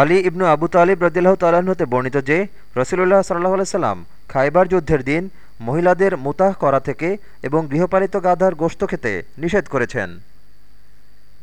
আলী ইবনু আবু তালিব রদিল্লাহ তালাহতে বর্ণিত যে, রসুলুল্লাহ সাল্লাহ সাল্লাম খাইবার যুদ্ধের দিন মহিলাদের মুতাহ করা থেকে এবং গৃহপালিত গাধার গোশত খেতে নিষেধ করেছেন।